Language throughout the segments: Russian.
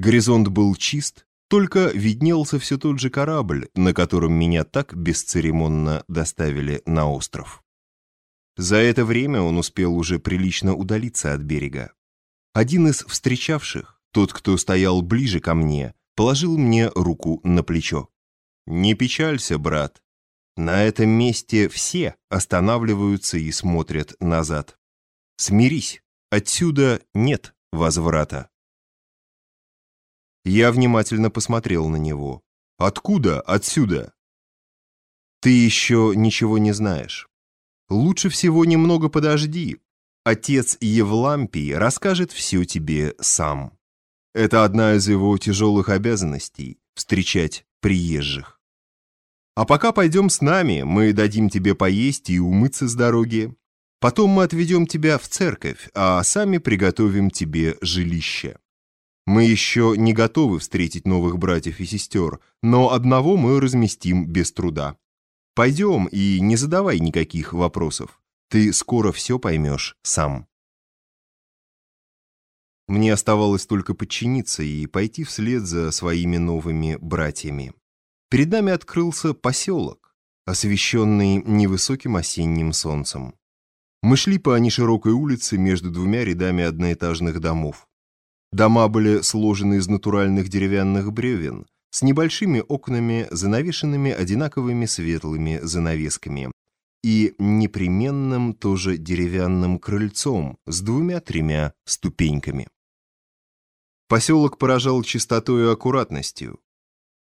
Горизонт был чист, только виднелся все тот же корабль, на котором меня так бесцеремонно доставили на остров. За это время он успел уже прилично удалиться от берега. Один из встречавших, тот, кто стоял ближе ко мне, положил мне руку на плечо. «Не печалься, брат. На этом месте все останавливаются и смотрят назад. Смирись, отсюда нет возврата». Я внимательно посмотрел на него. «Откуда отсюда?» «Ты еще ничего не знаешь. Лучше всего немного подожди. Отец Евлампий расскажет все тебе сам. Это одна из его тяжелых обязанностей – встречать приезжих. А пока пойдем с нами, мы дадим тебе поесть и умыться с дороги. Потом мы отведем тебя в церковь, а сами приготовим тебе жилище. Мы еще не готовы встретить новых братьев и сестер, но одного мы разместим без труда. Пойдем и не задавай никаких вопросов. Ты скоро все поймешь сам. Мне оставалось только подчиниться и пойти вслед за своими новыми братьями. Перед нами открылся поселок, освещенный невысоким осенним солнцем. Мы шли по неширокой улице между двумя рядами одноэтажных домов. Дома были сложены из натуральных деревянных бревен, с небольшими окнами, занавешенными одинаковыми светлыми занавесками, и непременным тоже деревянным крыльцом с двумя-тремя ступеньками. Поселок поражал чистотой и аккуратностью.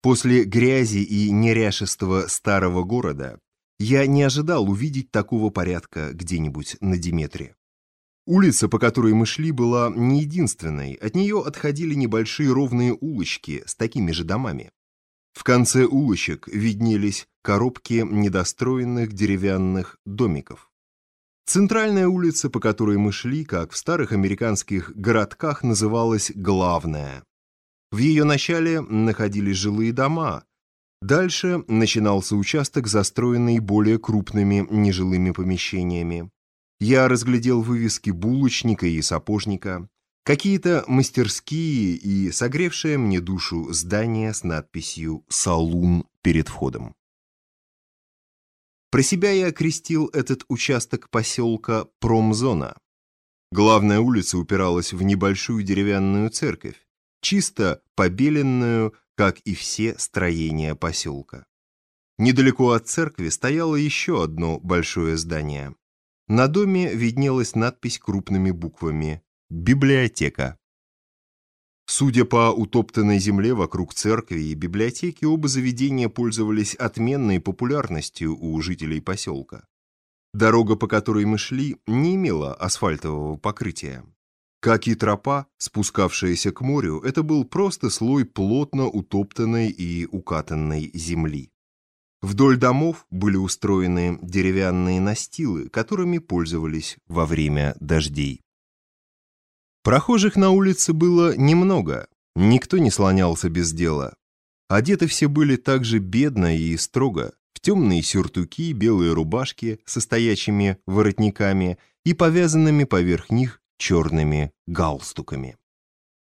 После грязи и неряшества старого города я не ожидал увидеть такого порядка где-нибудь на Диметре. Улица, по которой мы шли, была не единственной. От нее отходили небольшие ровные улочки с такими же домами. В конце улочек виднелись коробки недостроенных деревянных домиков. Центральная улица, по которой мы шли, как в старых американских городках, называлась Главная. В ее начале находились жилые дома. Дальше начинался участок, застроенный более крупными нежилыми помещениями. Я разглядел вывески булочника и сапожника, какие-то мастерские и согревшее мне душу здание с надписью «Салун» перед входом. Про себя я окрестил этот участок поселка Промзона. Главная улица упиралась в небольшую деревянную церковь, чисто побеленную, как и все строения поселка. Недалеко от церкви стояло еще одно большое здание. На доме виднелась надпись крупными буквами «Библиотека». Судя по утоптанной земле вокруг церкви и библиотеки, оба заведения пользовались отменной популярностью у жителей поселка. Дорога, по которой мы шли, не имела асфальтового покрытия. Как и тропа, спускавшаяся к морю, это был просто слой плотно утоптанной и укатанной земли. Вдоль домов были устроены деревянные настилы, которыми пользовались во время дождей. Прохожих на улице было немного, никто не слонялся без дела. Одеты все были также бедно и строго, в темные сюртуки, белые рубашки со стоячими воротниками и повязанными поверх них черными галстуками.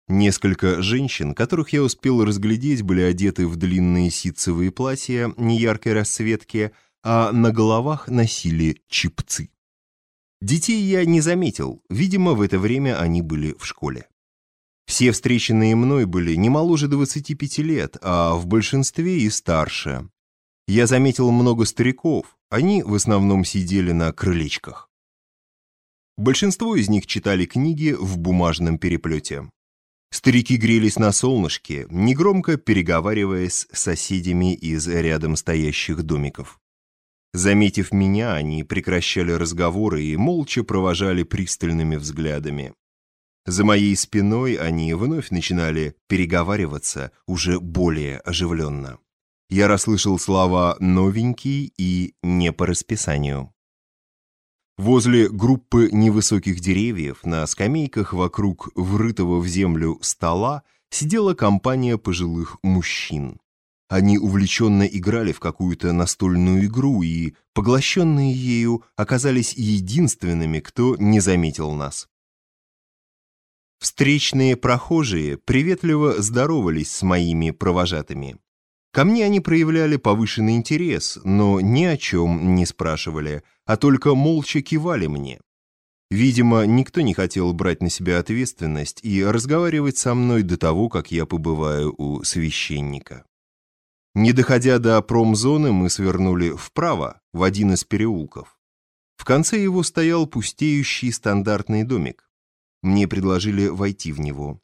Несколько женщин, которых я успел разглядеть, были одеты в длинные ситцевые платья неяркой расцветки, а на головах носили чипцы. Детей я не заметил, видимо, в это время они были в школе. Все встреченные мной были не моложе 25 лет, а в большинстве и старше. Я заметил много стариков, они в основном сидели на крылечках. Большинство из них читали книги в бумажном переплете. Старики грелись на солнышке, негромко переговариваясь с соседями из рядом стоящих домиков. Заметив меня, они прекращали разговоры и молча провожали пристальными взглядами. За моей спиной они вновь начинали переговариваться уже более оживленно. Я расслышал слова «новенький» и «не по расписанию». Возле группы невысоких деревьев на скамейках вокруг врытого в землю стола сидела компания пожилых мужчин. Они увлеченно играли в какую-то настольную игру и, поглощенные ею, оказались единственными, кто не заметил нас. Встречные прохожие приветливо здоровались с моими провожатыми. Ко мне они проявляли повышенный интерес, но ни о чем не спрашивали, а только молча кивали мне. Видимо, никто не хотел брать на себя ответственность и разговаривать со мной до того, как я побываю у священника. Не доходя до промзоны, мы свернули вправо, в один из переулков. В конце его стоял пустеющий стандартный домик. Мне предложили войти в него.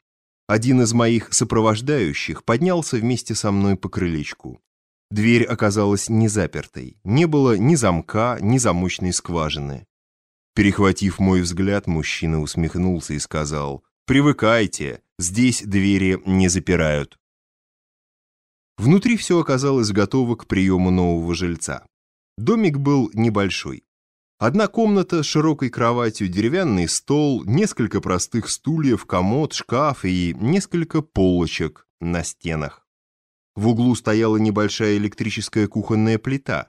Один из моих сопровождающих поднялся вместе со мной по крылечку. Дверь оказалась не запертой, не было ни замка, ни замочной скважины. Перехватив мой взгляд, мужчина усмехнулся и сказал, «Привыкайте, здесь двери не запирают». Внутри все оказалось готово к приему нового жильца. Домик был небольшой. Одна комната с широкой кроватью, деревянный стол, несколько простых стульев, комод, шкаф и несколько полочек на стенах. В углу стояла небольшая электрическая кухонная плита.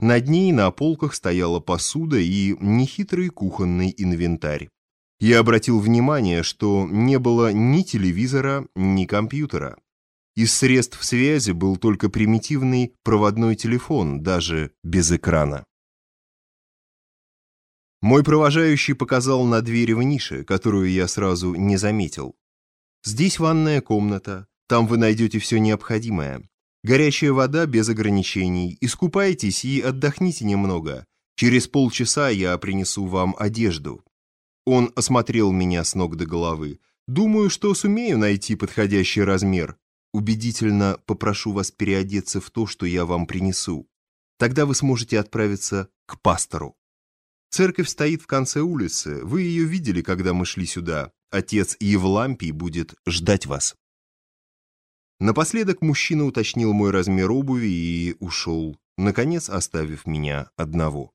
Над ней на полках стояла посуда и нехитрый кухонный инвентарь. Я обратил внимание, что не было ни телевизора, ни компьютера. Из средств связи был только примитивный проводной телефон, даже без экрана. Мой провожающий показал на дверь в нише, которую я сразу не заметил. Здесь ванная комната, там вы найдете все необходимое. Горячая вода без ограничений, искупайтесь и отдохните немного. Через полчаса я принесу вам одежду. Он осмотрел меня с ног до головы. Думаю, что сумею найти подходящий размер. Убедительно попрошу вас переодеться в то, что я вам принесу. Тогда вы сможете отправиться к пастору. Церковь стоит в конце улицы. Вы ее видели, когда мы шли сюда. Отец Евлампий будет ждать вас. Напоследок мужчина уточнил мой размер обуви и ушел, наконец оставив меня одного.